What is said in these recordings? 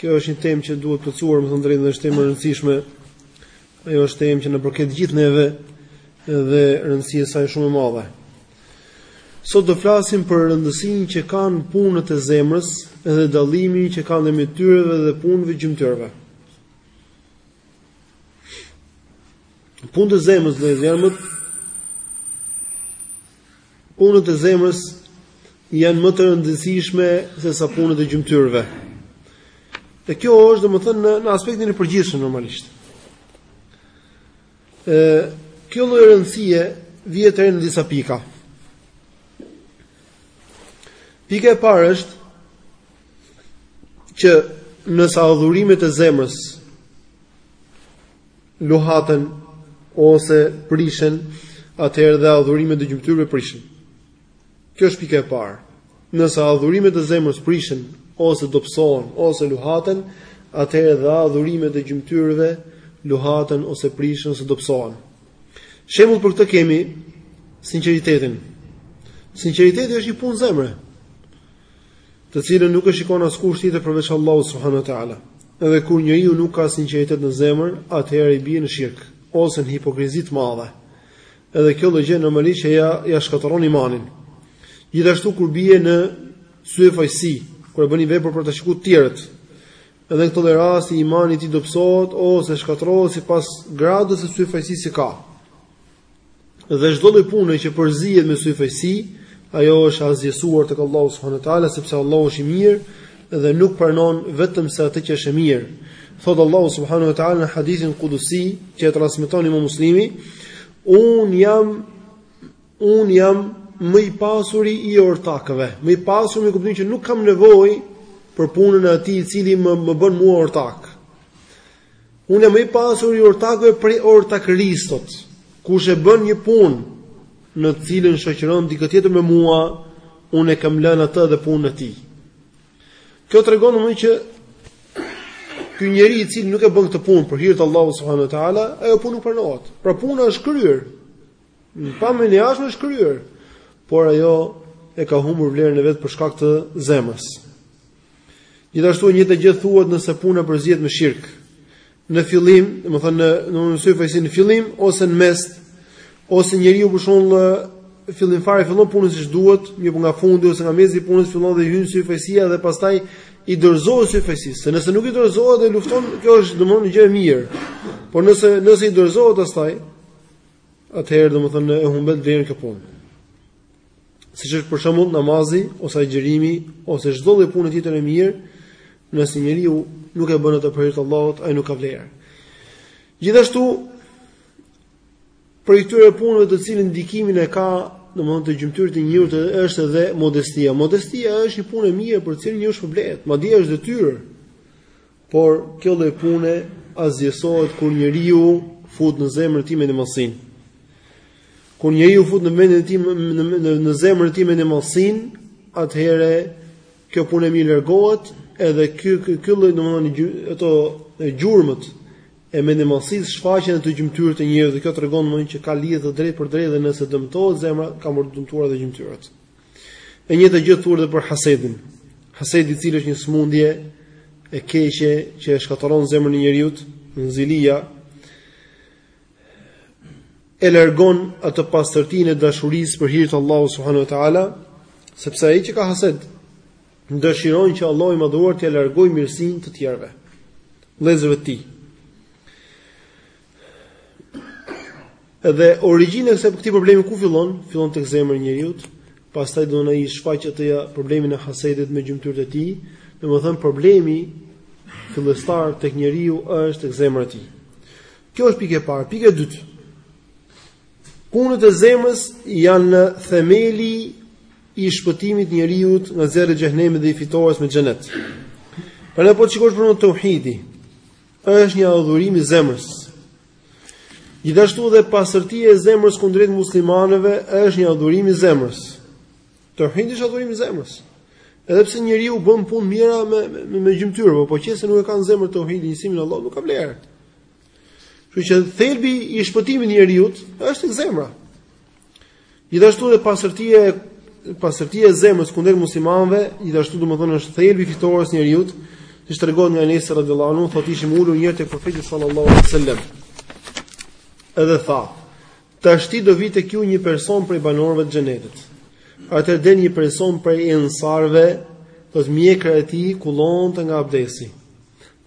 Kjo është një temë që duhet plotësuar, më thënë drejtën, është temë e rëndësishme. Ajo është temë që na përket gjithë neve dhe rëndësia e saj shumë e madhe. Sot do flasim për rëndësinë që kanë punët e zemrës dhe dallimin që kanë ndërmjet tyre dhe punëve të gjymtyrëve. Punët e zemrës dhe zemrës Punët e zemrës janë më të rëndësishme se sa punët e gjymtyrëve. Dhe kjo është domethënë në, në aspektin e përgjithshëm normalisht. Ë kjo lloj rëndësie vihet edhe në disa pika. Pika e parë është që nëse adhurimet e zemrës luhaten ose prishen, atëherë dhe adhurimet e gjymtyrëve prishen. Kjo është pika e parë. Nëse adhurimet e zemrës prishen ose dobësohen ose luhaten, atëherë dhe adhurimet e gjymtyrëve luhaten ose prishen ose dobësohen. Shembull për këtë kemi sinqeritetin. Sinqeriteti është një punë zemre. të cilën nuk e shikon askush tjetër përveç Allahut subhanahu wa taala. Edhe kur njeriu nuk ka sinqeritet në zemër, atëherë i bie në shirk ose në hipokrizi të madhe. Edhe kjo lloj gjë normalisht ja ja shkatërron imanin. Gjithashtu kur bie në syfaqësi, kur e bën një vepër për ta shikuar të tjerët, edhe në këtë lloj rasti imani i tij dobësohet ose shkatërrohet sipas gradës së syfaqësisë që ka. Dhe çdo lloj pune që përzihet me syfaqësi, ajo është e asgjësuar tek Allahu subhanahu wa taala, sepse Allahu është i mirë dhe nuk pranon vetëm se atë që është e mirë. Thotë Allahu subhanahu wa taala në hadithin kudsi që e transmeton Imam Muslimi, unë jam unë jam më i pasuri i ortakëve. Më i pasuri me kuptimin që nuk kam nevojë për punën e atij i cili më më bën mua ortak. Unë jam më i pasuri i ortakëve prej ortakërisë, thotë. Kush e bën një punë në të cilën shoqëron dikë tjetër me mua, unë e kam lënë atë dhe punën e tij. Kjo tregon më që ky njeri i cili nuk e bën këtë punë për hir të Allahut subhanuhu teala, ajo punë nuk pranohet. Pra puna është kryer. Në pamjen e jashtme është kryer, por ajo e ka humbur vlerën e vet për shkak të zemrës. Gjithashtu e njëjta gjë thuhet nëse puna përzihet me shirk. Në fillim, domethënë në në me syfaqësi në fillim ose në mes, ose njeriu për shembull në fillim fare fillon punën siç duhet, një po nga fundi ose nga mesi i punës fillon dhe hyn syfaqësia dhe pastaj i dorëzohet syfaqësisë. Se nëse nuk i dorëzohet dhe lufton, kjo është domethënë gjë e mirë. Por nëse nëse i dorëzohet asaj, atëherë domethënë e humbet vlerën kjo punë. siç është për shembull namazi ose agjërimi ose çdo lloj pune tjetër e mirë, nëse njeriu nuk e bën atë për hir të Allahut, ai nuk ka vlerë. Gjithashtu prej këtyre punëve të cilën ndikimin e ka, domethënë te gjymtyrët e njeriut është edhe modestia. Modestia është një punë e mirë për të cilën njeriu shpërblehet, madje është detyrë. Por kjo lloj pune asgjësohet kur njeriu fut në zemrën e tij mendjemadhsinë. Kur njeriu fut në mendjen e tij në në zemrën e tij mendjemadhsinë, atëherë kjo punë e mirë largohet, edhe ky ky lloj domethënë ato gjurmët e mendjemadhsisë shfaqen në te gjymtyrët e njeriut. Dhe kjo tregon më që ka lidhje të drejtpërdrejtë dhe nëse dëmtohet zemra, kanë për t'u dëmtuar edhe gjymtyrët. E njëjta gjë thuhet edhe për hasedin. Hasedi i cili është një smundje e keqe që e shkatërron zemrën e njeriut, zilia e largon atë pastërtinë e dashurisë për hir të Allahut subhanehu ue teala, sepse ai që ka hased dëshiron që Allahu i madhëruar t'ia largojë mirësinë të tjerëve, vëllezërve të tij. Edhe origjina e këtij problemi ku fillon? Fillon tek zemra e njeriut, pastaj do ta shfaqë atë problemin e hasedit me gjymtyrët e tij, domethënë problemi fillestar tek njeriu është tek zemra e tij. Kjo është pika e parë, pika e dytë. Punët e zemrës janë themeli i shpëtimit të njeriut nga zjarri i xhehenemit dhe i fitores me xhenet. Pra ne po të shikosh pra teuhidi. Është një adhurim i zemrës. Gjithashtu dhe pastërtia e zemrës kundrejt muslimanëve është një adhurim i zemrës. Teuhidi është adhurim i zemrës. Edhe pse njeriu bën punë të mira me me, me gjymtyrë, por po qe se nuk e ka në zemër teuhidin, njësimin e Allahut nuk ka vlerë. Kështu që thelbi i shpëtimit të njeriut është tek zemra. Gjithashtu dhe pastërtia e pastërtia e zemrës kundrejt muslimanëve, gjithashtu domethënë është thelbi i fitores njeriut, siç tregohet nga Enesi radhiyallahu anhu, thotë ishim ulur një herë tek profeti sallallahu alaihi wasallam. Edhe tha: "Tashti do vijë tek ju një person prej banorëve të xhenetit." Atëherë del një person prej ensarëve, thotë mjekra e tij kullonte nga abdesi.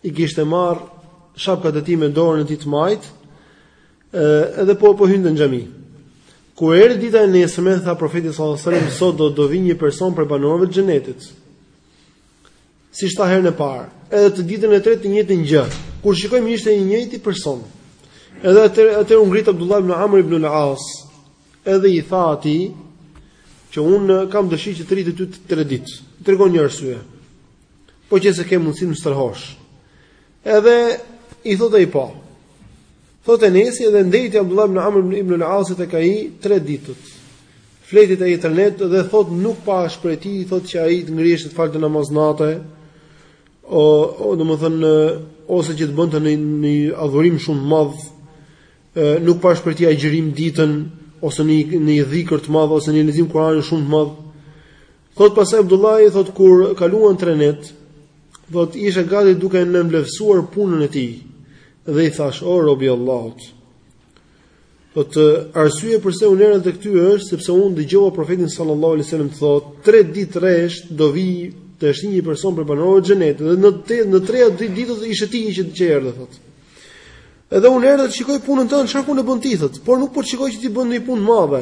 I kishte marrë shapkat e tij me dorën e tij të majtë, Ë edhe po po hyn në xhami. Kur erdhi dita e nesërme, tha profeti sallallahu alajhi wasallam, sot do do vijë një person prej banorëve të xhenetit. Siç tha herën e parë, edhe ditën e tretë të njëjtën gjë. Kur shikojmë ishte i njëjti person. Edhe atëherë u ngrit Abdullah ibn Amr ibn al-As. Edhe i tha atij që unë kam dëshirë që të rri te ty tre ditë. Tregon një arsye. Po qe se ke mundësi të më strehosh. Edhe i thotë ai po. Thot e nejse edhe ndejti Abdullah ibn Amr ibn al-Asi te ky tre ditët. Fjeti te ai tre net dhe thot nuk pashë prej tij, thot që ai të ngrihej të falte namaz nate, o, domethënë, ose që të bënte ndonjë adhurim shumë të madh, nuk pashë prej tij agjërim ditën, ose një, një dhikër të madh, ose një lexim Kurani shumë të madh, Thot pastaj Abdullahi, thot kur kaluan tre net, thot isha gati duke nënvleftësuar punën e tij, dhe i thash, o rob i Allahut, thot arsyeja përse unë erdha te ti është, sepse unë e dëgjova profetin sallallahu alai sallam të thot, tre dit rresht do vijë tashi një person prej banorëve të xhenetit, dhe në, te, në trija dit ditët ishe ti që, që erdhe thot. Edhe unë erdha të shikoj punën tënde, çfarë pune bën ti thot, por nuk po të shikoj që ti bën një punë të madhe,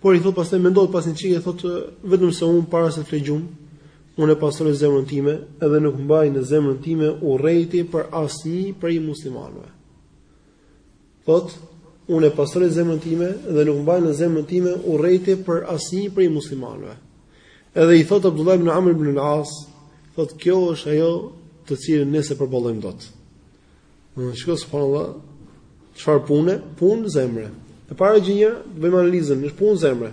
Por i thotë pastaj mendohet pas një çike thotë vetëm se un para se të fle gjum, un e pastroj zemrën time edhe nuk mbaj në zemrën time urrejti për asnjë prej muslimanëve. Thot, un e pastroj zemrën time dhe nuk mbaj në zemrën time urrejti për asnjë prej muslimanëve. Edhe i thot Abdullah ibn Amr ibn al-As, thot kjo është ajo të cilën ne s'e përballojmë dot. Shiko subhanallah, çfarë pune? Punë zemre. E para gjë, të bëjmë analizën, është punë zemre.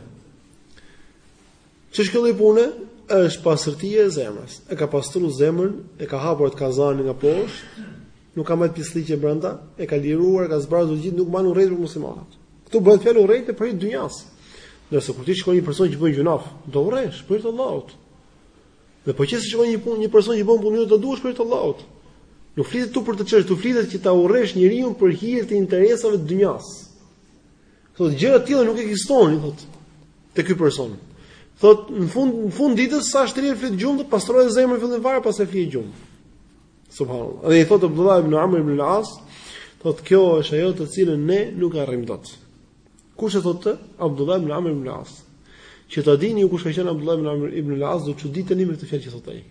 Ç'është kjo lloj pune, është pastërtia e zemrës. E ka pastru zemrën, e ka hapur të kazanin nga poshtë, nuk ka majt pisllëqe brenda, e ka liruar, ka zbrazur gjithë, nuk man urrejtje për muslimanët. Këtu bëhet fjalë urrejtje për hir të dynjasë. Se kur ti shikon një person që bën gjynaf, do urresh për hir të Allahut. Dhe po qe se shikon një punë, një person që bën punë, do ta duash për hir të Allahut. Nuk flitet tu për këtë çështje, tu flitet që ta urresh njeriu për hir të interesave të dynjas. Thotë gjëra të tilla nuk ekzistojnë, thotë te ky person. Thotë në fund në fund të ditës sa shtrihet të flejë gjumë, pastrohet zemra fillim fare pastaj fle gjumë. Subhanallahu. Dhe i thotë Abdullah ibn Amr ibn al-As, thotë kjo është ajo të cilën ne nuk arrijmë dot. Kush e thotë Abdullah ibn Amr ibn al-As? Që ta dini ju kush ka qenë Abdullah ibn Amr ibn al-As, do të çuditeni me këtë fjalë që thotë ai.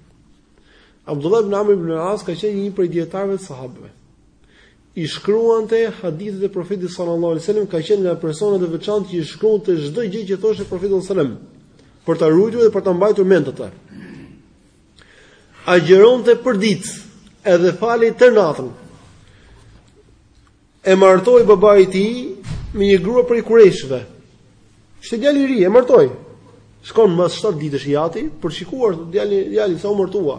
Abdullah ibn Amr ibn al-As ka qenë një prej dijetarëve të sahabëve. I shkruante hadithet e Profetit sallallahu alajhi wasallam, ka qenë nga personat e veçantë që i shkruante çdo gjë që thoshte Profeti sallallahu alajhi wasallam për ta ruajtur dhe për ta mbajtur mend atë. Agjeronte për ditë, edhe falej tër natën. E martoi babai i tij me një grua prej kurejshëve. Ishte djalë i ri, e martoi. Shkon mbas 7 ditësh i ati për të shikuar djalin, djalin sa u martua.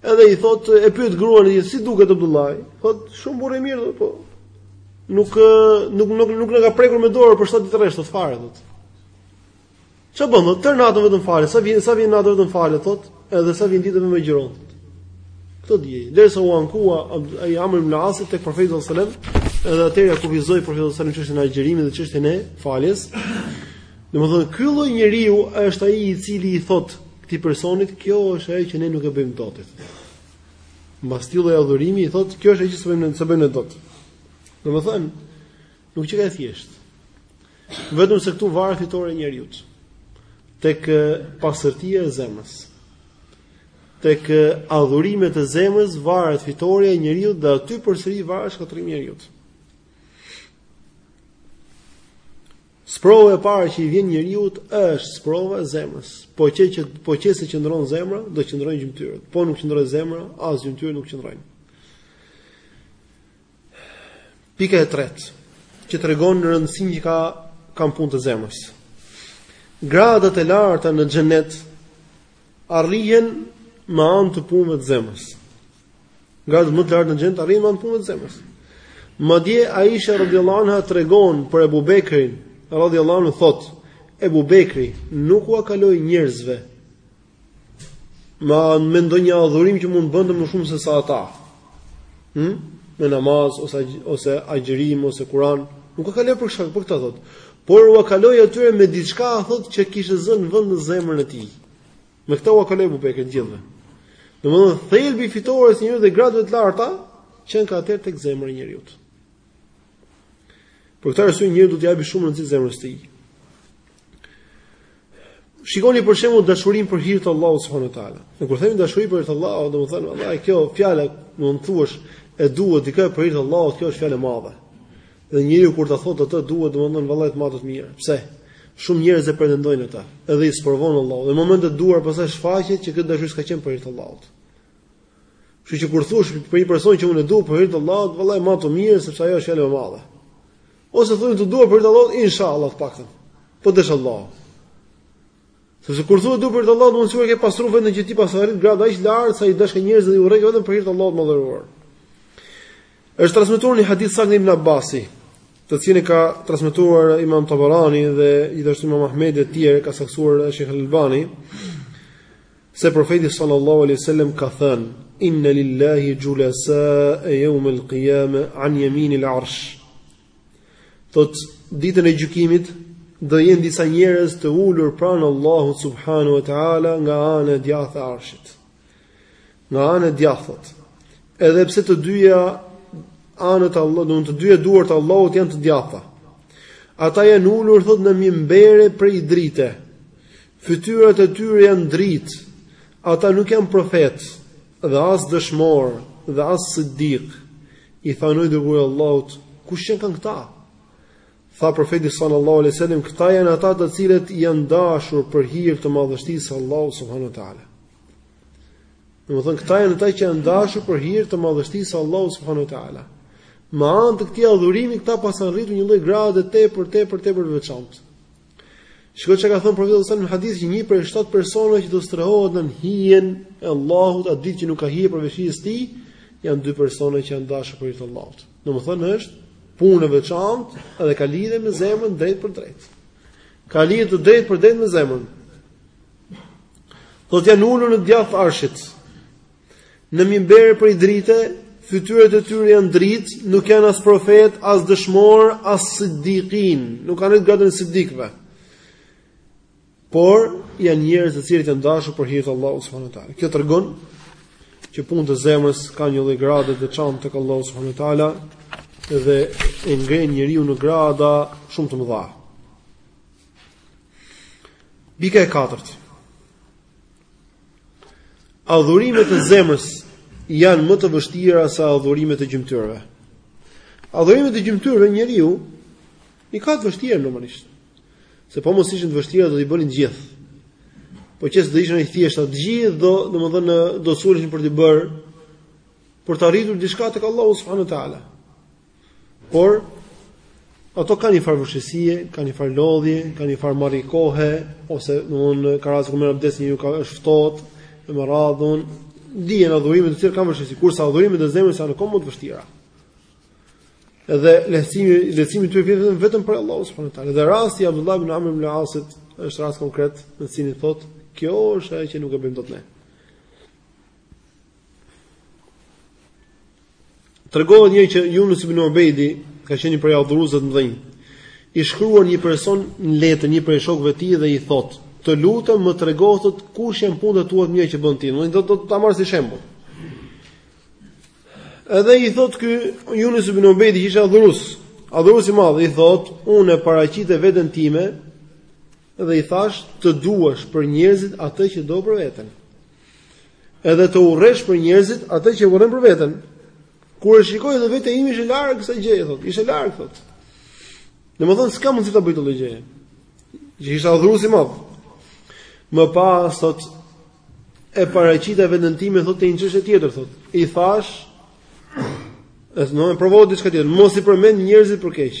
Edhe i thot e pyet gruan e tij si duket Abdullah. Thot shumë burrë i mirë, po nuk nuk nuk nuk na ka prekur me dorë për 7 ditë rresht thot fare thot. Ça bën, tërë natën vetëm fale, sa vjen, sa vjen nata vetëm falet, thot, edhe sa vjen dita vetëm agjëron. Kto di, derisa u ankua ai Amr ibn Asit tek profeti sallallahu alajhi wasallam, edhe atëherë kufizoi profeti sallallahu alajhi wasallam çështën e agjërimit dhe çështën e faljes. Domethënë ky lloj njeriu është ai i cili i thot këtij personit, kjo është ajo që ne nuk e bëjmë dot. Mbas çdo lloj adhurimi i thot, kjo është ajo që s'e bëjmë, s'e bëjmë dot. Domethënë nuk diçka e thjeshtë. Vetëm se këtu varet fitorja e njeriut. Tek pastërtia e zemrës. Tek adhurimet e zemrës varet fitorja e njeriut dhe aty përsëri varet shkatërrimi i njeriut. Sprova e parë që i vjen njeriut është sprova e zemrës. Po qe që po qe se qëndron zemra, do qëndrojnë gjymtyrët. Po nuk qëndroi zemra, as gjymtyrët nuk qëndrojnë. Pika e tretë që tregon rëndësinë që ka kanë punët e zemrës. Gradat e larta në xhenet arrihen me anë të punëve të zemrës. Gradat më të larta në xhenet arrihen me anë të punëve të zemrës. Madje Aisha radhiyallahu anha tregon për Ebu Bekrin radhiyallahu anhu thotë Ebu Bekri nuk ua kaloi njerëzve me, me ndonjë adhurim që mund të bënte më shumë se sa ata. Hm? Me namaz ose ose agjërim ose Kur'an, nuk ua kaloi për shkak për këta thotë. Por ua kaloi atyre me diçka thotë që kishte zënë vend në zemrën e tij. Me këtë ua kaloi Ebu Bekri gjithëve. Domethënë thelbi i fitores njeriut dhe gradëve të larta qenka atëherë tek zemra e njeriut. Për këtë arsye njeriu do t'i japë shumë rëndësi zemrës së tij. Shikoni për shembull dashurinë për hir të Allahut subhanahu wa taala. Ne kur themi dashuri për hir të Allahut, domethënë vallahi kjo fjalë, do të thuash, e dua dikë për hir të Allahut, kjo është fjalë e madhe. Dhe njeriu kur ta thotë atë, duhet domethënë vallahi të matet mirë. Pse? Shumë njerëz e pretendojnë atë, edhe i sprovon Allahu. Në momentin e duhur pastaj shfaqet që kjo dashuri s'ka qenë për hir të Allahut. Kështu që kur thush për një person që unë e dua për hir të Allahut, vallahi matu mirë sepse ajo është fjalë e madhe. Ose thuaj të dua për hir të Allahut, inshallah të paktën. Po desh Allahu. Sepse kur thua dua për hir të Allahut, mund të thonë ke pasur vetën që ti paske arrit gradë aq lart sa i dashke njerëzit dhe i urren vetëm për hir të Allahut më dhëruar. Është transmetuar një hadith nga Ibn Abbasi, të cilin e ka transmetuar Imam Tabarani dhe gjithashtu Imam Ahmed e tjerë ka saktësuar Sheikh Al-Albani. Pse Profeti sallallahu alejhi wasallam ka thënë, Inna lillahi julasa yawm al-qiyama an yamin al-arsh. Thot ditën e gjykimit do jenë disa njerëz të ulur pranë Allahut subhanahu wa taala nga ana e djathtë e arshit. Nga ana e djathtë. Edhe pse të dyja anët, të dyja duart e Allahut janë të djathta. Ata janë ulur thot në mimbere prej drite. Fytyrat e tyre janë dritë. Ata nuk janë profetë, dhe as dëshmorë, dhe as siddiq. I thanë o i dërguari i Allahut, kush qenkan këta? Tha profeti sallallahu alejhi ve sellem, këta janë ata të cilët janë dashur për hir të madhështisë së Allahut subhanahu wa taala. Domethënë këta janë ata që janë dashur për hir të madhështisë së Allahut subhanahu wa taala. Me anë të këtij adhurimi këta paskan arritur një lloj grade tepër, tepër, tepër të veçantë. Shiko ça ka thënë profeti sallallahu alajhi wasallam në hadith që një prej shtatë personave që do strehohet nën hijen e Allahut atë ditë që nuk ka hije përveç hijes së tij, janë dy persona që janë dashur për hir të Allahut. Domethënë është punë e veçantë dhe ka lidhje me zemrën drejtpërdrejt. Ka lidhje të drejtpërdrejtë me zemrën. Thotë janë ulur në të djathtë të arshit. Në minbere prej drite, fytyrat e tyre janë dritë, nuk janë as profet, as dëshmor, as siddiqin, nuk kanë arrit gradën e siddiqëve. Por janë njerëz të cilët janë dashur për hir të Allahut subhanuhu teala. Kjo tregon që punët e zemrës kanë një lloj grade të veçantë tek Allahu subhanuhu teala dhe e ngrenë njeriun në grada shumë të mëdha. Pika e katërt. Adhurimet e zemrës janë më të vështira se adhurimet e gjymtyrëve. Adhurimet e gjymtyrëve njeriu i ka të vështirë normalisht. Se po mos ishin të vështira do t'i bënin të gjithë. Po qe se do ishin të thjeshta të gjithë do, domethënë do suleshin për t'i bërë për të arritur diçka tek Allahu subhanahu wa taala. Por ato kanë një farë vështirësie, kanë një farë lodhje, kanë një farë marrje kohe ose domthonë ka raste kur merr abdes ka, është ftohtë, e me radhë, disa adhurime të cilat kanë vështirësi, kurse adhurimet e zemrës janë akoma më të vështira. Edhe lehtësimi, lehtësimi i tyre vjen vetëm vetëm prej Allahut subhanahu wa taala. Dhe rasti i Abdullah ibn Amr ibn al-Asit është rast konkret, në të cilin thotë, kjo është ajo që nuk e bëjmë dot ne. Tregohet që Yunus ibn Ubeidi, ka qenë një prej adhuruesve të mëdhenj, i shkruan një person në letër një prej shokëve të tij dhe i thotë: "Të lutem më trego ti kush janë punët tua të mira që bën ti." Do të thotë ta marr si shembull. Edhe i thotë ky Yunus ibn Ubeidi, që ishte adhurues, adhurues i madh, i thotë: "Unë e paraqita veten time dhe i thash të duash për njerëzit atë që do për veten." Edhe të urresh për njerëzit atë që urren për veten. Kur e shikoj edhe vetja ime ishte larg kësaj gjëje thotë, ishte larg thotë. Domethënë s'ka mundësi ta bëj këtë gjë. Që ishte adhurues i madh. Më pas thotë e paraqita veten time thotë te një çështje tjetër thotë. I thash hajt ta provoj diçka tjetër, mos i përmend njerëzit për keq.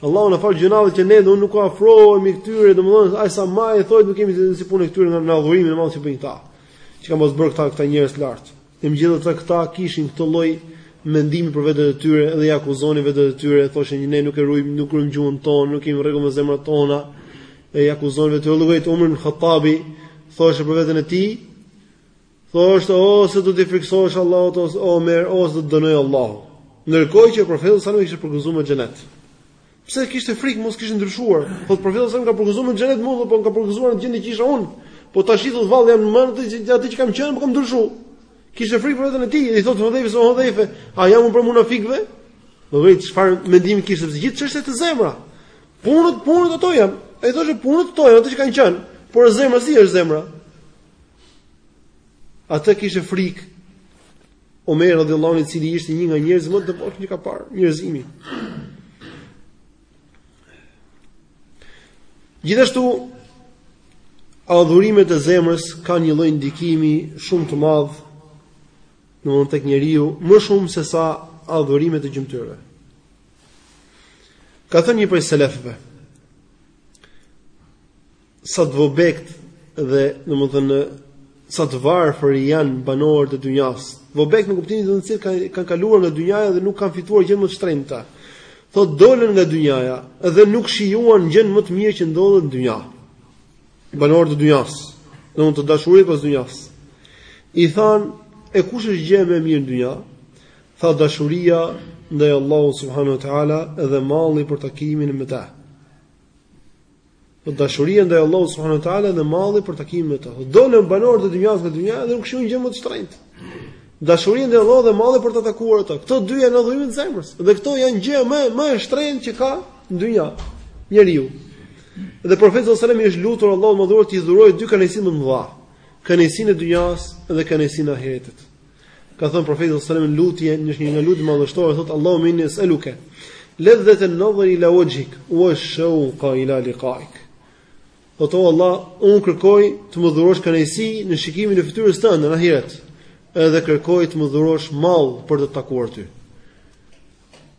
Allahu na faltë gjynahet që ne do nuk u afrohemi këtyre, domethënë ai sa më e thotë nuk kemi se si punë këtyre nga adhurimi i madh që bëjnë këta. Që kanë pas bërë këta këta njerëz lart. Megjithatë këta kishin këtë lloj mendimi për vetët e tyre dhe i akuzonin vetët e tyre, thoshin që ne nuk e ruajmë, nuk ruajmë gjuhën tonë, nuk kemi rregull me zemrat tona. E i akuzonin veten. U rrëfejt Umer ibn Hattabi, thoshte për veten e tij, Thoshte ose do t'i frikësohesh Allahut o Omer, ose do të dënojë Allahu. Ndërkohë që profeti salallahu alejhi ve selem e kishte përgëzuar me xhenet. Pse kishte frikë mos kishte ndryshuar? Po profeti salallahu alejhi ve selem më ka përgëzuar me xhenet mua, po më ka përgëzuar në gjendje që isha unë. Po tash i thot vallë jam më atë që atë që kam qenë, po kam ndryshuar. Kishte frikë për veten e tij, i thot Hudhaife, o Hudhaife, a jam unë prej munafikëve? Do vëri çfarë mendim kishte për gjithë çështjet e zemrës. Punët, punët ato janë. Ai thoshte punët ato janë ato që kanë qenë, por zemra si është zemra? Atë kishte frikë Omer radiallahu anhu i cili ishte një nga njerëzit më të devotshëm që ka parë njerëzimi. Gjithashtu adhurimet e zemrës kanë një lloj ndikimi shumë të madh në mund tek njeriu, më shumë se sa adhurimet e gjymtyrëve. Ka thënë një prej selefëve, sa të vobektë dhe domethënë sa të varfër janë banorët e dynjas. Vobektë në kuptimin se kanë kanë kaluar nga dynjaja dhe nuk kanë fituar gjënë më të shtrenjtë. Thotë dolën nga dynjaja dhe nuk shijuan gjënë më të mirë që ndodhet në dynja. Banorët e dynjas, domthonë të dashurit pas dynjas. I than, e kush është gjëja më e mirë në dynja? Tha dashuria ndaj Allahut subhanuhu teala dhe malli për takimin me të. Dashuria ndaj Allahut subhanahu wa taala dhe malli për takimin me të. Dolën banorët e dynjas nga dynja dhe nuk shijuan gjënë më të shtrenjtë. Dashuria ndaj Allahut dhe malli për ta takuar atë. Këto dy janë adhurime të zemrës dhe këto janë gjëja më e shtrenjtë që ka në dynja njeriu. Dhe profeti sallallahu alajhi wasallam i është lutur Allahut në dua t'i dhurojë dy kënaqësitë më të mëdha. Kënaqësinë e dynjas dhe kënaqësinë e ahiretit. Ka thënë profeti sallallahu alajhi wasallam lutje, një një nga lutjet madhështore thotë Allahumma inni es'aluka ladhata an-nazar ila wajhik wa shawqa ila liqa'ik. O to Allah, unë kërkoj të më dhurosh kënaqësi në shikimin e fytyrës tënde në ahiret. Edhe kërkoj të më dhurosh mall për të takuar ty.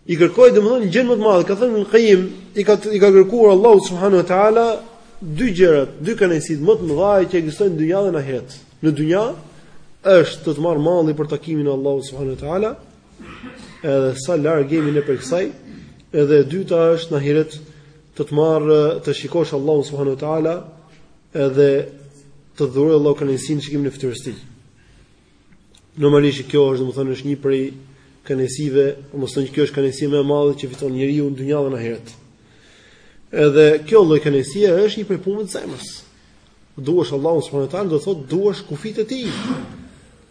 I kërkoi domethënë gjënë më të madhe, ka thënë Ibnul Qayyim, i ka i ka kërkuar Allahu subhanahu wa taala dy gjërat, dy kënaqësitë më të mëdha që ekzistojnë në dynjë dhe në ahiret. Në dynjë është të të marr malli për takimin e Allahut subhanahu wa taala, edhe sa larg jemi ne prej kësaj, edhe e dyta është në ahiret të të marr të shikosh Allahun subhanahu wa taala edhe të dhurojë Allahu kënaqësinë në shikimin e fytyrës së tij. Normalisht që kjo është domethënë është një prej kënaqësive, domethënë që kjo është kënaqësia më e madhe që fiton njeriu në dynjë dhe në ahiret. Edhe kjo lloj kënaqësie është një prej punëve të zemrës. Duash Allahun subhanuhu teala do thotë duash kufijtë e tij.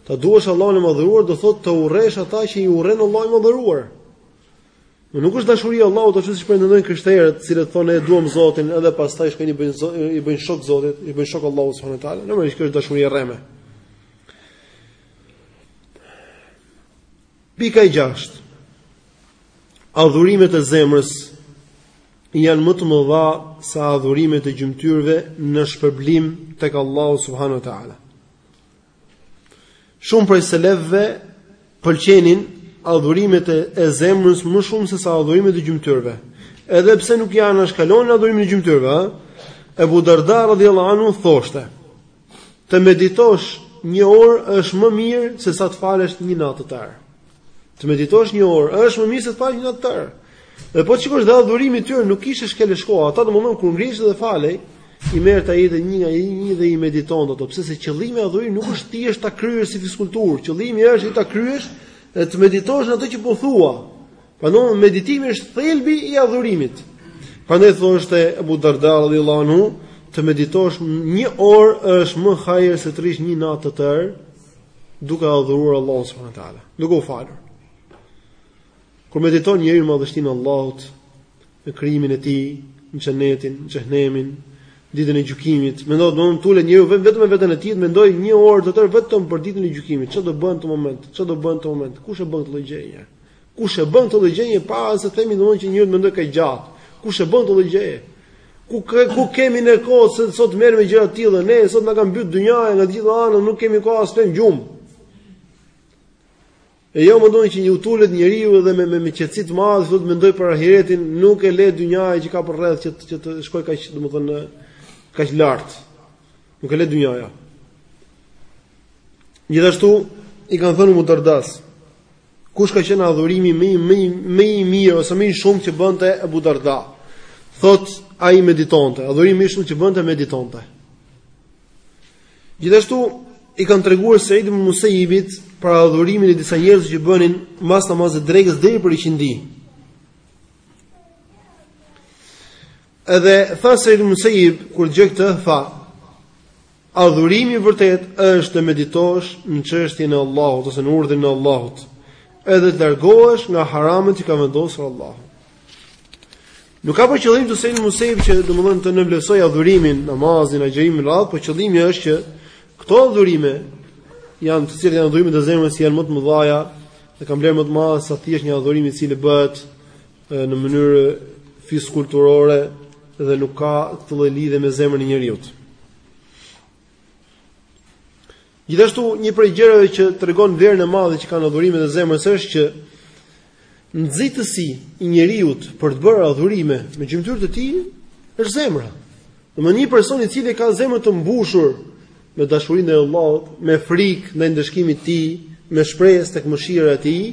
Ta duash Allahun e madhëruar do thotë të urresh ata që i urren Allahu i madhëruar. Nuk është dashuria e Allahut ashtu siç pretendojnë krishterët, të cilët thonë ne e duam Zotin edhe pastaj shkojnë i bëjnë i bëjnë shok Zotit, i bëjnë shok Allahut subhanuhu teala. Normalisht kjo është dashuri e rreme. Pika e gjashtë. Adhurimet e zemrës janë më të mëdha se adhurimet e gjymtyrëve në shpërblim tek Allahu subhanuhu teala. Shumë prej selefëve pëlqenin adhurimet e zemrës më shumë se sa adhurimet e gjymtyrëve. Edhe pse nuk e anashkalonin adhurimin e gjymtyrëve, ha? Ebu Darda radhiyallahu anhu thoshte: "Të meditosh një orë është më mirë se sa të falesh një natë të tërë." Të meditosh një orë është më mirë se të falesh një natë të tërë. Dhe po t'shikosh dhe adhurimi i tyre nuk ishte shkel e shko. Ata në momentin kur ngrihej dhe falej, i merrte ajetet një nga një dhe i meditonte ato, pse se qëllimi i adhurimit nuk është thjesht ta kryesh si fiskulturë, qëllimi është ta kryesh dhe të meditosh në atë që po thua. Prandaj meditimi është thelbi i adhurimit. Prandaj thoshte Abu Darda radhiyallahu anhu, të meditosh një orë është më hajër se të rrish një natë të tërë. duke adhuruar Allahun subhanahu wa taala, duke u falur. Kur mediton njeriu madhështinë e Allahut në krijimin e tij, në xhenetin, në xhehenemin, ditën e gjykimit, mendo të ulet njeriu vetëm me veten e tij, mendojë një orë të tërë vetëm për ditën e gjykimit, çfarë do bëj në këtë moment, çfarë do bëj në këtë moment, kush e bën këtë gjë? Kush e bën këtë gjë pa le të themi domethënë që njeriu mendojë kaq gjatë? Kush e bën këtë gjë? Ku ku kemi ne kohë se sot merremi me gjëra të tilla, ne sot na ka mbyt dynjaja nga të gjitha anët, nuk kemi kohë as të flemë gjumë. E jo më domthonë që të ulet njeriu dhe me, me, me qetësi të madhe të mendojë për ahiretin, nuk e le dynjaja që ka përreth që, që të shkojë kaq, domthonë, kaq lart. Nuk e le dynjaja. Gjithashtu, i kanë thënë Umu Dardas, Kush ka qenë adhurimi më i më i më i mirë ose më i shumë që bënte Abu Darda? Thot ai meditonte, adhurimi më i shumë që bënte meditonte. Gjithashtu i kanë treguar Seid Ibn Musaibit për adhurimin e disa njerëzve që bënin mas namazit të drekës deri për iqindi. Edhe tha Seid Ibn Musaib kur dëgjoi këtë tha, Adhurimi i vërtetë është të meditosh në çështjen e Allahut ose në urdhrin e Allahut, edhe të largohesh nga haramet që ka vendosur Allahu. Nuk ka për qëllim Seid Ibn Musaibi që domthonë të nënvlerësojë adhurimin, namazin, agjërimin, e me radhë, po qëllimi është që këto adhurime janë të cilat janë adhurime të zemrës janë më të mëdhaja dhe kanë vlerë më të madhe sa thjesht një adhurim i cili bëhet në mënyrë fiskulturore dhe nuk ka këtë lloj lidhje me zemrën e njeriut. Gjithashtu një prej gjërave që tregon vlerën e madhe që kanë adhurimet e zemrës është që nxitësi i njeriut për të bërë adhurime me gjymtyrët e tij është zemra. Domthonë një person i cili ka zemrën të mbushur me dashurinë e Allahut, me frikë ndaj ndëshkimit të Tij, me shpresë tek mëshira e Tij,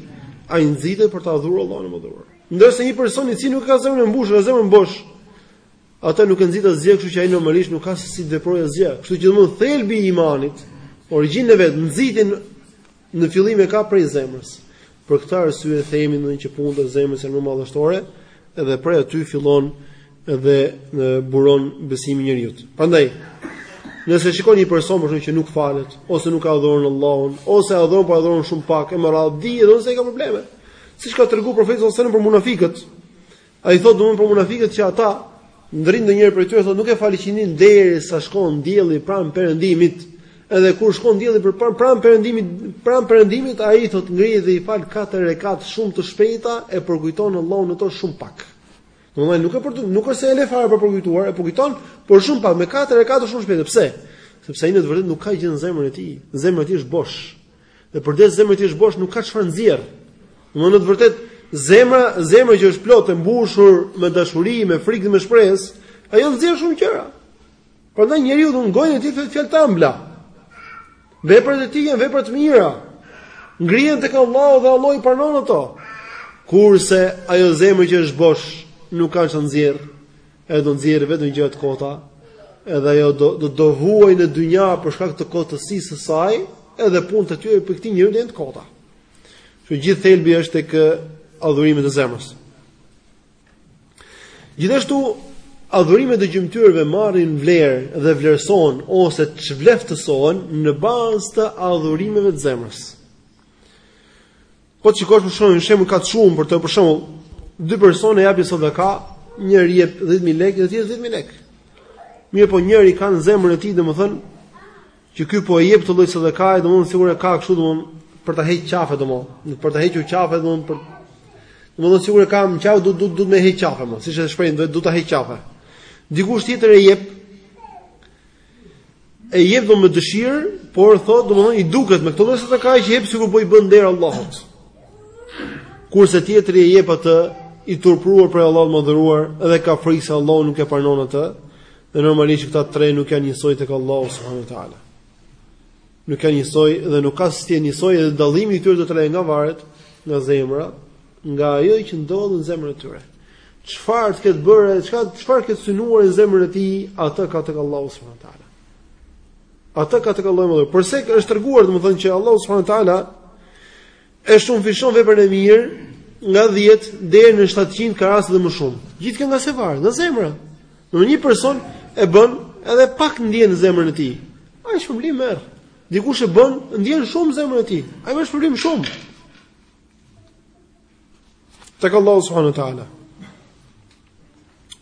ai nxitet për ta adhuruar Allahun e Madhëruar. Ndërsa një person i cili nuk ka zemrën e mbushur, ka zemrën bosh, atë nuk e nxit asgjë, kështu që ai normalisht nuk ka se si të veprojë asgjë. Kështu që domthonë thelbi i imanit, origjina e vet, nxitjen Në fillim e ka prej zemrës. Për këtë arsye themi domthonë që punët e zemrës janë më madhështore dhe prej aty fillon dhe buron besimi i njeriut. Prandaj, nëse shikon një person për shembull që nuk falet ose nuk e adhuron Allahun ose adhuron por adhuron shumë pak e me radhë, dije domthonë se ai ka probleme. Siç ka treguar profeti sallallahu alajhi wasallam për munafiqët, Ai thotë domthonë për munafikët që ata rrinë ndonjëri prej tyre thotë nuk e fal iqindinë derisa shkon dielli pranë perëndimit. Edhe kur shkon dielli për pranë pran perëndimit, pranë perëndimit ai thotë ngrihet dhe i fal katër rekat shumë të shpejta e përkujton Allahun në to shumë pak. Domthonë nuk e për nuk është se e le fare pa përkujtuar, e përkujton, por shumë pak me katër rekat shumë shpejt. Pse? Sepse ai në të vërtetë nuk ka gjë në zemrën e tij. Zemra e tij është bosh. Dhe përderisa zemra e tij është bosh nuk ka çfarë nxjerr. Domthonë në të vërtetë zemra, zemra që është plot e mbushur me dashuri, me frikë dhe me shpresë, ajo nxjerr shumë gjëra. Prandaj njeriu domthonë në gojën e tij fjalë të ambla. Veprat e tij janë vepra të mira. Ngrihen tek Allahu dhe Allahu i pranon ato. Kurse ajo zemër që është bosh nuk ka çfarë nxjerr. Edhe do nxjerrë vetëm gjëra të kota, edhe ajo do ta dojë në dynja për shkak të kotësisë së saj, edhe punët e tyre për këtë njeri janë të kota. Që gjithë thelbi është tek adhurimet e zemrës. Gjithashtu adhurimet e gjymtyrëve marrin vlerë dhe vlerësohen ose çvleftësohen në bazë të adhurimeve të zemrës. Po të shikosh për shembull, shembull ka shumë për të, për shembull, dy persona japin sadaka, njëri jep 10000 lekë dhe tjetri 10000 lekë. Mirëpo njëri e ka në zemrën e tij, domethënë, që ky po e jep këtë lloj sadakaje, domethënë sigurisht ka kështu domon për ta heq qafe domon, për ta hequr qafe domon për domon sigurisht ka më qafe do do do më heq qafe më, siç e shprehin, do ta heq qafe. Dikush tjetër e jep E jep do me dëshirë, por thotë domethënë i duket me këto lloj sadakaje që jep sikur po i bën nder Allahut. Kurse tjetri e jep atë i turpruar prej Allahut të madhëruar dhe ka frikë se Allahu nuk e pranon atë, dhe normalisht këta tre nuk janë njësoj tek Allahu subhanahu wa taala. Nuk janë njësoj dhe nuk ka asnjë njësoj dhe dallimi i tyre do të lejë nga varet, nga zemra, nga ajo që ndodh në zemrën e tyre. Çfarë të ketë bërë, çfarë të ketë synuar në zemrën e tij, atë ka tek Allahu subhanahu wa taala. Atë ka tek Allahu subhanahu wa taala. Përse është treguar, domethënë që Allahu subhanahu wa taala, E shumëfishon veprën e mirë nga 10 deri në 700 ka raste dhe më shumë. Gjithë kjo nga se varet, nga zemra. Domethënë një person e bën edhe pak ndjen në zemrën e tij. Ai shpërblim merr. Dikush e bën, ndjen shumë në zemrën e tij. Ai merr shpërblim shumë. Tek Allahu subhanahu wa taala.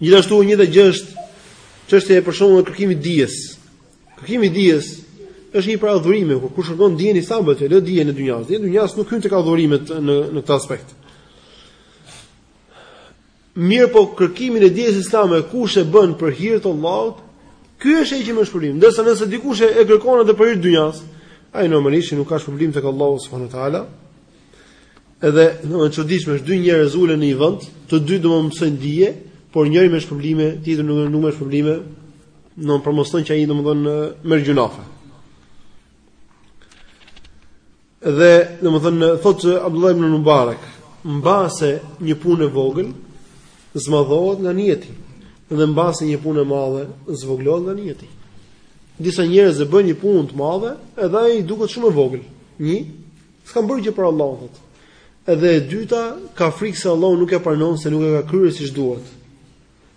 Gjithashtu një gjë është çështja e për shembull e kërkimit të dijes. Kërkimi i dijes është një prej adhurimeve, kur kush kërkon dijen islame, e lë dijen e dynjas. Dija e dynjas nuk hyn tek adhurimet në në këtë aspekt. Mirëpo kërkimin e dijes islame kush e bën për hir të Allahut, ky është ai që merr shpërblim. Ndërsa nëse dikush e kërkon atë për hir të dynjas, ai normalisht nuk ka shpërblim tek Allahu subhanahu wa taala, Edhe domethënë e çuditshme është dy njerëz ulen në një vend, të dy do të mësojnë dije, por njëri merr shpërblime, tjetri nuk nuk merr shpërblime, për mos të thënë që ai domethënë merr gjynahe. Dhe domethënë thotë Abdullah ibn Mubarak, mbase një punë e vogël zmadhohet nga nijeti dhe mbase një punë e madhe zvogëlohet nga nijeti. Disa njerëz e bëjnë një punë të madhe, edhe ai duket shumë e vogël. Një S'kam bërë gjë për Allahun thotë. Edhe e dyta, ka frikë se Allahu nuk e pranon se nuk e ka kryer siç duhet.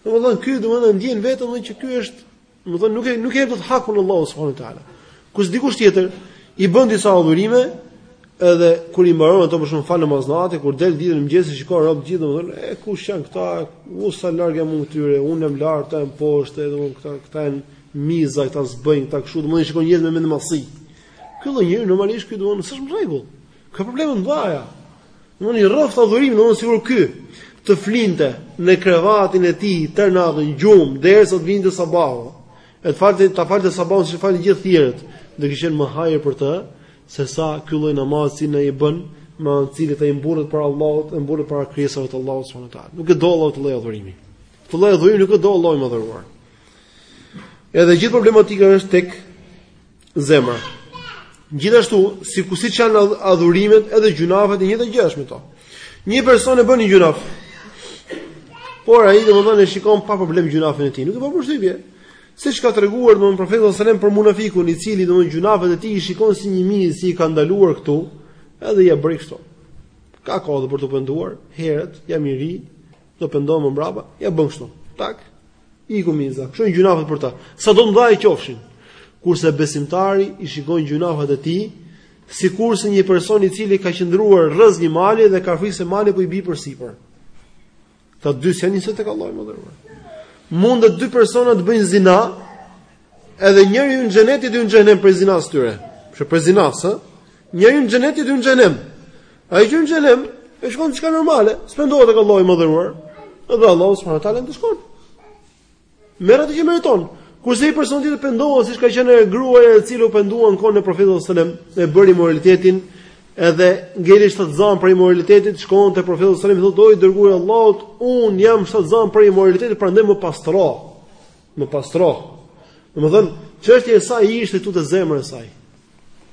Domethënë ky domethënë ndjen veten që ky është, domethënë nuk e nuk e jep dot hakun Allahu subhanahu wa taala. Kurse dikush tjetër i bën disa adhurime, edhe kur i mbaron ato për shembull fal namaz nate, kur del ditën e mëngjesit shikon robt gjithë domethënë, e kush janë këta? U sa larg jam unë këtyre, unë jam lart, këta janë poshtë, domethënë këta këta janë miza, këta s'bëjnë, këta kështu, domethënë shikon njerëzit me mendjemadhësi. Ky lloj njeriu normalisht ky domethënë s'është në rregull. Ka probleme të mëdha. Në një lloj adhurimi, domethënë sikur ky të flinte në krevatin e tij tërë natën gjumë derisa të vinte sabahu. E të falte ta falte sabahun siç e falin gjithë të tjerët, do të kishte më hajër për të se sa ky lloj namazi që ai bën me anë të cilit ai mburret para Allahut, e mburret para krijesave të Allahut subhanehu teala. Nuk e do Allahu këtë lloj adhurimi. Këtë lloj adhurimi nuk e do Allahu i madhëruar. Edhe gjithë problematika është tek zemra. Gjithashtu, sikur siç janë adhurimet edhe gjynahet e njëjta gjë është me to. Një person e bën një gjynah. Por ai domethënë e shikon pa problem gjynahun e tij, nuk i bën përshtypje. Siç ka treguar domethënë profeti sallallahu alajhi wasallam për munafikun i cili domethënë gjynahet e tij i shikon si një mizë që i ka ndaluar këtu, edhe ia bëri kështu. Ka kohë për t'u penduar, herët jam i ri, Do pendohem më mbrapa, ia bën kështu. Tak. Iku miza. Kështu janë gjynahet për ta. Sado të mëdha qofshin. Kurse besimtari i shikon gjynahet e tij sikurse një person i cili ka qëndruar rrëzë një mali dhe ka frikë se mali po i bie përsipër. Këta dy s'janë njësoj tek Allahu i madhëruar. Mundet dy persona të bëjnë zina, Edhe njëri hyn në xhenet i dyti në xhehenem prej zinasë tyre. Prej zinasë, ë? Njëri hyn në xhenet i dyti në xhehenem. Ai që hyn në xhehenem e shikon diçka normale, s'pendohet tek Allahu i madhëruar. Edhe Allahu subhanahu wa taala e ndëshkon. Merr atë që meriton. Kurse personi tjetër pendohet siç ka qenë gruaja e cila u pendua në kohën e Profetit sallallahu alajhi wasallam, e bëri imoralitetin edhe ngeli shtatzanë prej imoralitetit, shkon te Profeti sallallahu alajhi wasallam dhe thotë: "O i dërguar i Allahut, unë jam shtatzanë prej imoralitetit, prandaj më pastro." Më pastro. Domethënë, çështja e saj ishte këtu te zemra e saj.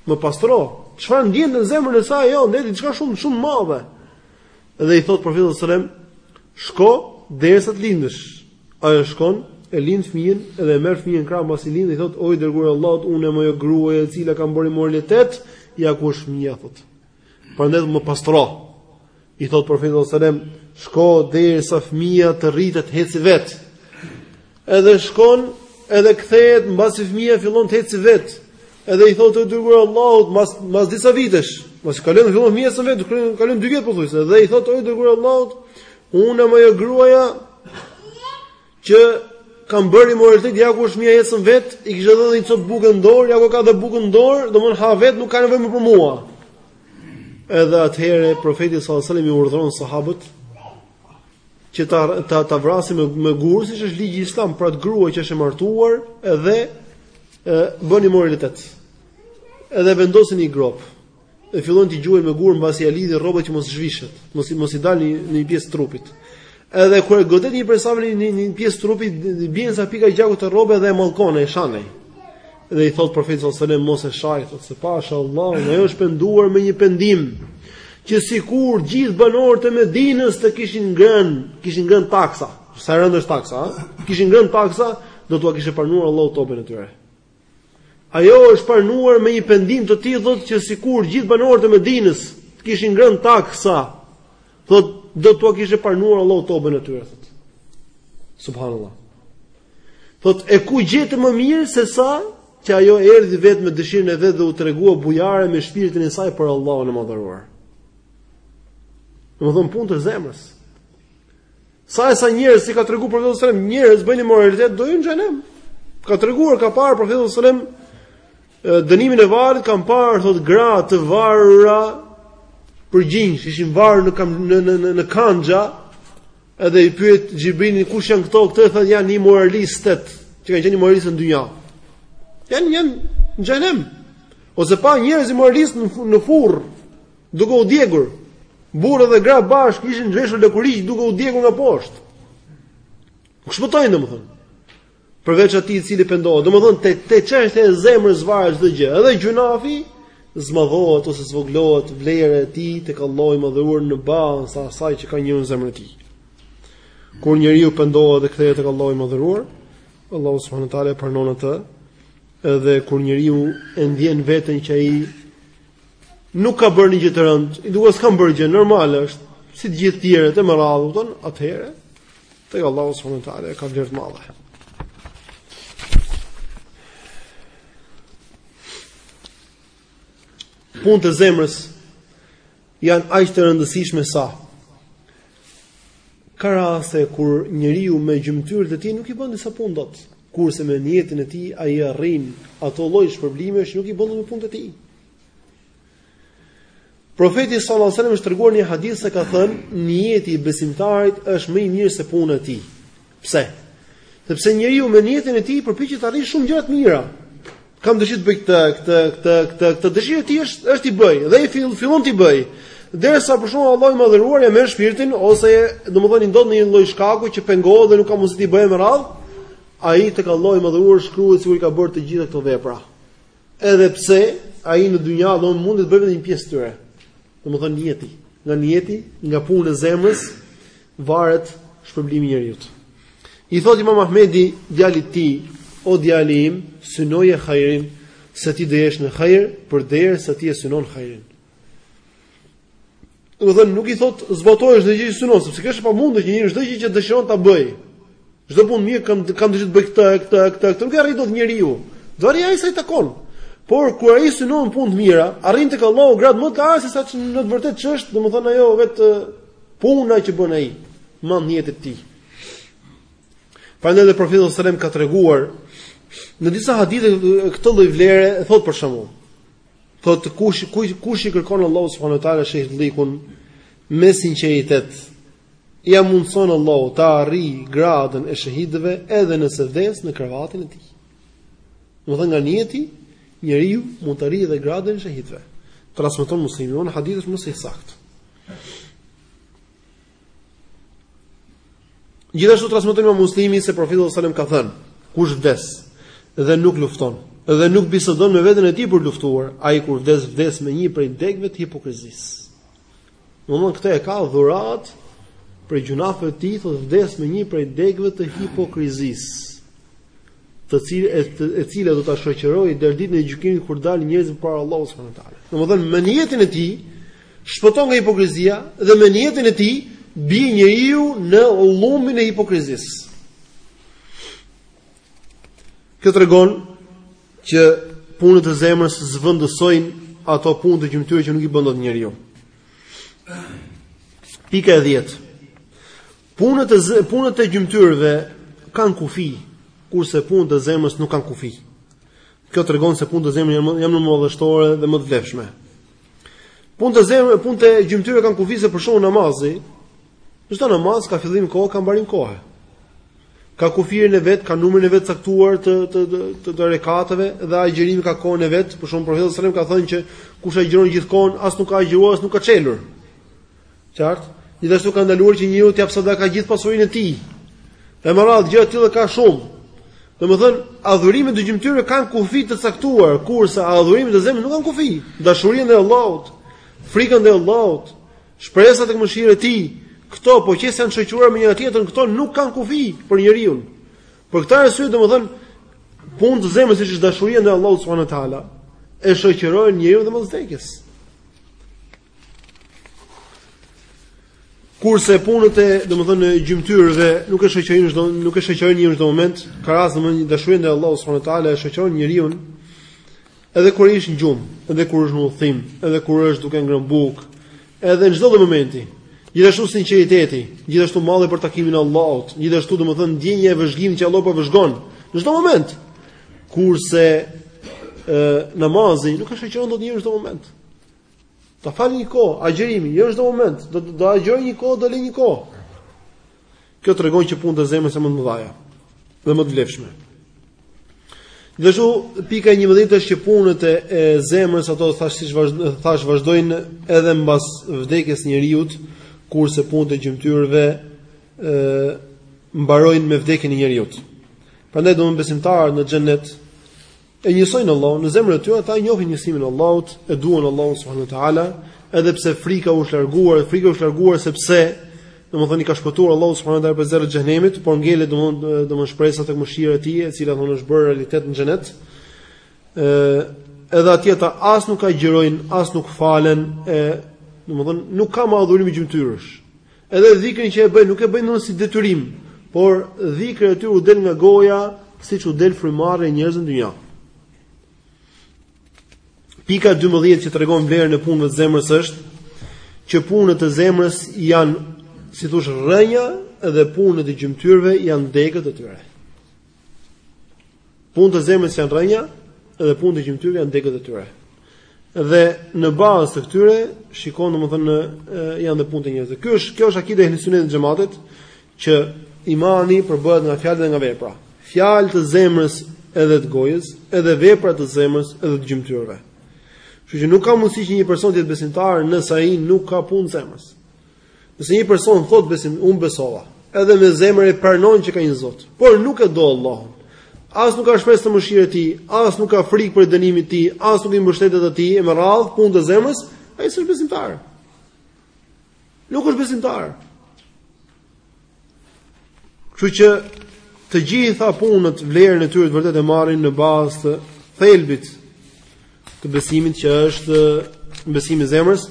Më pastro. Çfarë ndjen në zemrën e saj ajo, ndjen diçka shumë shumë të madhe. Dhe i thot profeti sallallahu alajhi wasallam, "Shko derisa të lindësh." Ajo shkon, e lind fëmijën dhe e merr fëmijën në krah mbasi lind dhe i thot, "O i dërguar i Allahut, unë jam ajo gruaja e cila kam bërë imoralitet, ja ku është fëmija thot." Prandaj më pastro. I thotë profeti sallallahu alajhi wasallam, shko derisa fëmia të rritet të heci vet. Edhe shkon, edhe kthehet mbasi fëmia fillon të heci vet. Edhe i thotë o i dërguar i Allahut mbas mbas disa vitesh, mbasi kalon fillon fëmia të eci vet, kalojnë 2 vjet pothuajse. Dhe i thotë o i dërguar i Allahut, unë jam ajo gruaja Që kam bërë imoralitet, ja ku është fëmija ecën vetë, i kishte dhënë një copë bukë në dorë, ja ku ka dhe bukën në dorë, domethënë ha vetë, nuk ka nevojë më për mua. Edhe atëhere, profeti s.a.s. i urdhëron sahabët, që ta, ta, ta vrasin me, me gurë, siç është ligji islam, për atë grua që është e martuar, edhe e, bën imoralitet. Edhe vendosin një gropë. e fillojnë t'i gjuajnë me gurë mbasi ia lidhin rrobat që mos zhvishet, mos i mos i dalë ndonjë pjesë trupit. Edhe kur e godet një person në një, një pjesë trupit, i bien ca pika gjaku te rrobet dhe e mallkon e shan ai. Dhe i thot profeti sallallahu alajhi wasallam mos e shaj, thot se pasha Allahun, ajo është penduar me një pendim që sikur gjithë banorët e Medinës të kishin ngrën, kishin ngrën taksa. Sa rëndë është taksa, ha? Kishin ngrën taksa, do t'ua kishte pranuar Allahu toben e tyre. Ajo është penduar me një pendim të tillë thotë që sikur gjithë banorët e Medinës të kishin ngrënë taksa, thotë do t'ua kishte pranuar Allahu toben e tyre. Thot. Subhanallah. Thot e ku gjete më mirë se sa që ajo erdhi vetë me dëshirën e vet dhe u tregua bujare me shpirtin e saj për Allahun e Madhëruar. Domethën punët e zemrës. Sa e sa njerëz si ka treguar profeti sallallahu alajhi wasallam, njerëz bëjnë imoralitet do hyjnë në xhenem. Ka treguar ka parë profeti sallallahu alajhi wasallam dënimin e varrit kam parë thot gra të varura për gjinjë, ishin varur në kam, në në në, në kanxha. Edhe i pyet Xhibrilin kush janë këto, këto thotë janë imoralistet, që kanë qenë imoralistë në dynja. Janë janë në xhenem. Ose pa njerëz imoralistë në në furr. Duke u djegur. Burra dhe gra bashkë ishin zhveshur lakuriq duke u djegur nga poshtë. Nuk shpëtojnë domethënë. Përveç atij i cili pendohet, domethënë te te çështja e zemrës varet çdo gjë, edhe gjynahi zmadhohet ose zvoglohet vlera e tij tek Allahu i madhëruar në bazë të asaj që ka njeriu në zemrën e tij. Kur njeriu pendohet dhe kthehet tek Allahu i madhëruar, Allahu subhanahu wa taala e pranon atë. Edhe kur njeriu e ndjen veten që ai Nuk ka bërë një gjë të rëndë, i duket s'kam bërë gjë, normale është, si të gjithë tjerët e më radhë, kupton? Atëherë, tek Allahu subhanahu wa taala ka vlerë të madhe. Punët e zemrës janë aq të rëndësishme sa ka raste kur njeriu me gjymtyrët e tij nuk i bën disa punë dot. Kurse me nijetin e tij ai arrin ato lloj shpërblimesh nuk i bën dot me punët e tij. Profeti sallallahu alajhi wasallam është treguar në një hadith se ka thënë nijeti i besimtarit është më i mirë se puna e tij. Pse? Sepse njeriu me nijetin e tij përpiqet të arrijë shumë gjëra të mira. Kam dëshirë të bëj këtë, këtë, këtë, këtë, këtë dëshira e tij është t'i bëjë dhe ai fill, fillon t'i bëjë. Derisa për shembull Allahu i madhëruar ia merr shpirtin ose domethënë i ndodh ndonjë lloj shkaku që pengohet dhe nuk ka mundësi t'i bëjë me radhë, ai tek Allahu i madhëruar shkruhet sikur i ka bërë të gjitha këto vepra. Edhe pse ai në dynja do mund të bëjë vetëm një pjesë të tyre. Domethënë nijeti, nga nijeti, nga puna e zemrës varet shpërblimi i njeriut. I thotë Imam Ahmedi djalit të tij, o djali im, synoje hajrin se ti do jesh në hajër përderisa ti e synon hajrin. Domethënë nuk i thotë zbatoje çdo gjë që synon, sepse kjo është e pamundur që njeriu çdo gjë që dëshiron ta bëjë, Çdo punë të mirë kam kam dëshirë të bëj këtë, këtë, këtë, këtë. Nuk e arrin dot njeriu. Do arrijë ai sa i takon. Por kur ai synon punë të mira, arrin tek Allahu gradë më të lartë se sa në të vërtetë ç'është, domethënë ajo vetë puna që bën ai me nijetin e tij. Prandaj dhe profeti sallallahu alajhi wasallam ka treguar në disa hadithe këtë lloj vlere, thotë për shembull. Thotë kush kush kush i kërkon Allahut subhanahu wa taala shehidllikun me sinqeritet, Ia mundëson Allahu ta arrijë gradën e shehidëve edhe nëse vdes në krevatin e tij. Domethënë nga nijeti, njeriu mund të arrijë edhe gradën e shehidëve. Transmeton Muslimi, një hadith është më se i saktë. Gjithashtu transmeton Imam Muslimi se profeti sallallahu alajhi wasallam ka thënë: Kush vdes dhe nuk lufton, dhe nuk bisedon me veten e tij për luftuar, ai kur vdes vdes me një prej degëve të hipokrizisë. Domethënë këtë e ka dhuratë prej gjynaheve të tij, thotë vdes me një prej degëve të hipokrizisë, të cilët e cila do ta shoqërojë deri ditën e gjykimit kur dalin njerëzit para Allahut subhanuhu teala. Domethënë me nijetin e tij shpëton nga hipokrizia dhe me nijetin e tij bie njeriu në llumin e hipokrizisë. Kjo tregon që punët e zemrës zvendësojnë ato punët e gjymtyrëve që nuk i bën dot njeriu. Pika e 10. Punët e zë, punët e gjymtyrëve kanë kufi, kurse punët e zemrës nuk kanë kufi. Kjo tregon se punët e zemrës janë më madhështore dhe më të vlefshme. Punët e zemrës, punët e gjymtyrëve kanë kufi se për shembull namazi. Çdo namaz ka fillim kohe, ka mbarim kohe. Ka kufirin e vet, ka numrin e vet caktuar të të të, të, të rekateve dhe agjërimi ka kohën e vet. Për shembull profeti alejhi selam ka thënë që kush agjëron gjithë kohën, as nuk ka agjëruar, as nuk ka çelur. Qartë? Gjithashtu ka ndaluar që njeriu të jap sadaka gjithë pasurinë e tij. Dhe me radhë gjëra të tilla ka shumë. Domethënë, adhurimet e gjymtyrëve kanë kufi të caktuar, kurse adhurimet e zemrës nuk kanë kufi. Dashuria ndaj Allahut, frika ndaj Allahut, shpresa tek mëshira e Tij, këto po që se janë shoqëruar me njëra tjetrën, këto nuk kanë kufi për njeriun. Për këtë arsye, domethënë, punët e zemrës siç është dashuria ndaj Allahut subhanuhu teala, e shoqërojnë njeriun dhe mbas vdekjes. Kurse punët e, domethënë, gjymtyrëve nuk e shoqërojnë çdo nuk e shoqërojnë njeriun në çdo moment, ka rast domethënë dashuria ndaj Allahut subhanuhu teala e shoqëron njeriun edhe kur është në gjumë, edhe kur është në udhëtim, edhe kur është duke ngrënë bukë, edhe në çdo lloj momenti. Gjithashtu sinqeriteti, gjithashtu malli për takimin e Allahut, gjithashtu domethënë ndjenja e vëzhgimit që Allahu po vëzhgon në çdo moment. Kurse ë namazi nuk e shoqëron dot njeriun në çdo moment. Ta falë një kohë, agjërimi, jo në çdo moment, do agjërojë një kohë, do lërë një kohë. Kjo tregon që punët e zemrës janë më të mëdha dhe më të vlefshme. Gjithashtu pika e 11 është që punët e zemrës ato thash siç vazhdojnë thash vazhdojnë edhe mbas vdekjes së njeriut, kurse punët e gjymtyrëve ë mbarojnë me vdekjen e njeriut. Prandaj domethënë besimtarët në xhenet E njësojnë Allahun në zemrën e tyre, ata e njohin njësimin e Allahut, e duan Allahun subhanuhu teala, edhe pse frika u është larguar, frika u është larguar sepse domethënë i ka shpëtuar Allahu subhanuhu teala prej zjarrit të xhehenemit, por ngelet domethënë domethënë shpresa tek mëshira e tij, e cila domethënë është bërë realitet në xhenet. ë Edhe atje ata as nuk agjërojnë, as nuk falen, e domethënë nuk ka më adhurime gjymtyrësh. Edhe dhikrin që e bëjnë nuk e bëjnë domethënë si detyrim, por dhikri atyre u del nga goja, siç u del frymarrja e njerëzve në dynja. Pika 12 që tregon vlerën e punëve të zemrës është që punët e zemrës janë, si thosh, rrënja dhe punët e gjymtyrëve janë degët e tyre. Punët e zemrës janë rrënja dhe punët e gjymtyrëve janë degët e tyre. Dhe në bazë të këtyre shikon domethënë janë dhe punët e njerëzve. Ky është kjo është akide e Ehli Sunnetit Xhematit që imani përbëhet nga fjalë dhe nga vepra. Fjalë të zemrës edhe të gojës, edhe vepra të zemrës edhe të gjymtyrëve. Kështu që nuk ka mundësi që një person të jetë besimtar nëse ai nuk ka punë zemrës. Nëse një person thotë besim, unë besova, edhe me zemër e pranon që ka një Zot, por nuk e do Allahun. As nuk ka shpresë te mëshira e tij, as nuk ka frikë për dënimin e tij, as nuk i mbështetet atij e me radhë punët e zemrës, ai s'është besimtar. Nuk është besimtar. Kështu që të gjitha punët vlerën e tyre të vërtetë e marrin në bazë të thelbit të besimit që është besimi i zemrës,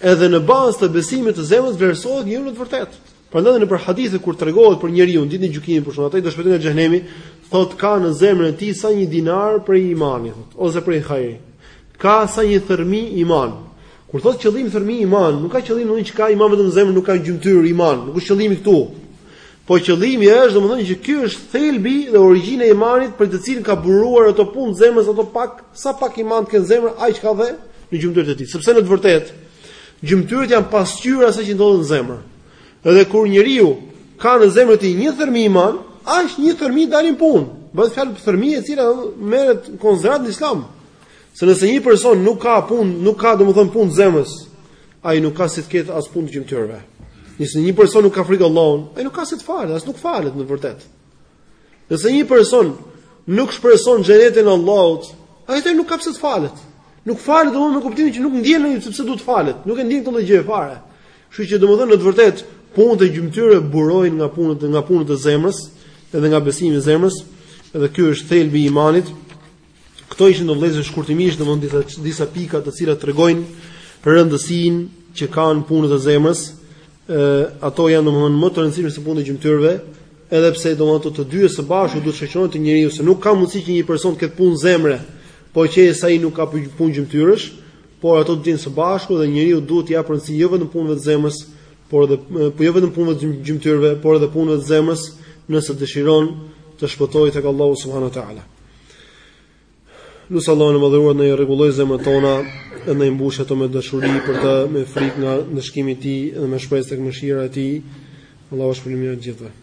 edhe në bazë të besimit të zemrës vlerësohet njeriu në të vërtetë. Prandaj nëpër hadithe kur tregohet për njeriun ditën e gjykimit për ata do shpëtojë nga xhehenemi, thot ka në zemrën e tij sa një dinar prej imani thot ose prej hajri. Ka sa një thërmi iman. Kur thotë qëllim thërmi iman, nuk ka qëllim që ka iman vetëm në zemër, nuk ka në gjymtyrë iman, nuk është qëllimi këtu. Po qëllimi është domethënë që ky është thelbi dhe origjina e imanit prej të cilit kanë buruar ato punë të zemrës ato pak sa pak iman të ketë në zemër aq ka dhe në gjymtyrët e tij sepse në të vërtetë gjymtyrët janë pasqyra e asaj që ndodhet në zemër edhe kur njeriu ka në zemër të tij një thërmi iman aq një thërmi dalin punë bëhet fjalë për thërmi e cila merret në konsideratë në islam Se nëse një person nuk ka punë, nuk ka domethënë punë të zemrës, ai nuk ka si të ketë as punë të gjymtyrëve. Nëse një person nuk ka frikë Allahun, ai nuk ka si të falet, as nuk falet në vërtet. Nëse një person nuk shpreson xhenetin e Allahut, ai atë nuk ka pse të falet. Nuk falet domethënë me kuptimin që nuk ndjen ai se pse duhet të falet, nuk e ndjen këtë gjë fare. Kështu që domethënë në të vërtet punët e gjymtyrëve burojnë nga punët nga punët e zemrës, edhe nga besimi i zemrës, edhe ky është thelbi i imanit. Këto ishin o vëllezër shkurtimisht domon disa disa pika të cilat tregojnë rëndësinë që kanë punët e zemrës. Ë ato janë domon më të rëndësishme se punët e gjymtyrëve, edhe pse domon ato të dyja së bashku duhet të shoqërohen te njeriu se nuk ka mundësi që një person të ketë punë zemre, po qe se ai nuk ka punë gjymtyrësh, por ato të dyja së bashku dhe njeriu duhet t'i japë rëndësi jo vetëm punëve të zemrës, por edhe po jo vetëm punëve të gjymtyrëve, por edhe punëve të zemrës, nëse dëshiron të shpëtojë tek Allahu subhanahu wa taala. Lus Allahun e madhëruar na i rregullojë zemrat tona dhe na i mbushë ato me dashuri për të me frikë nga ndëshkimi i tij dhe me shpresë tek mëshira e tij. Allahu ua shpërbleftë me të mira të gjithëve.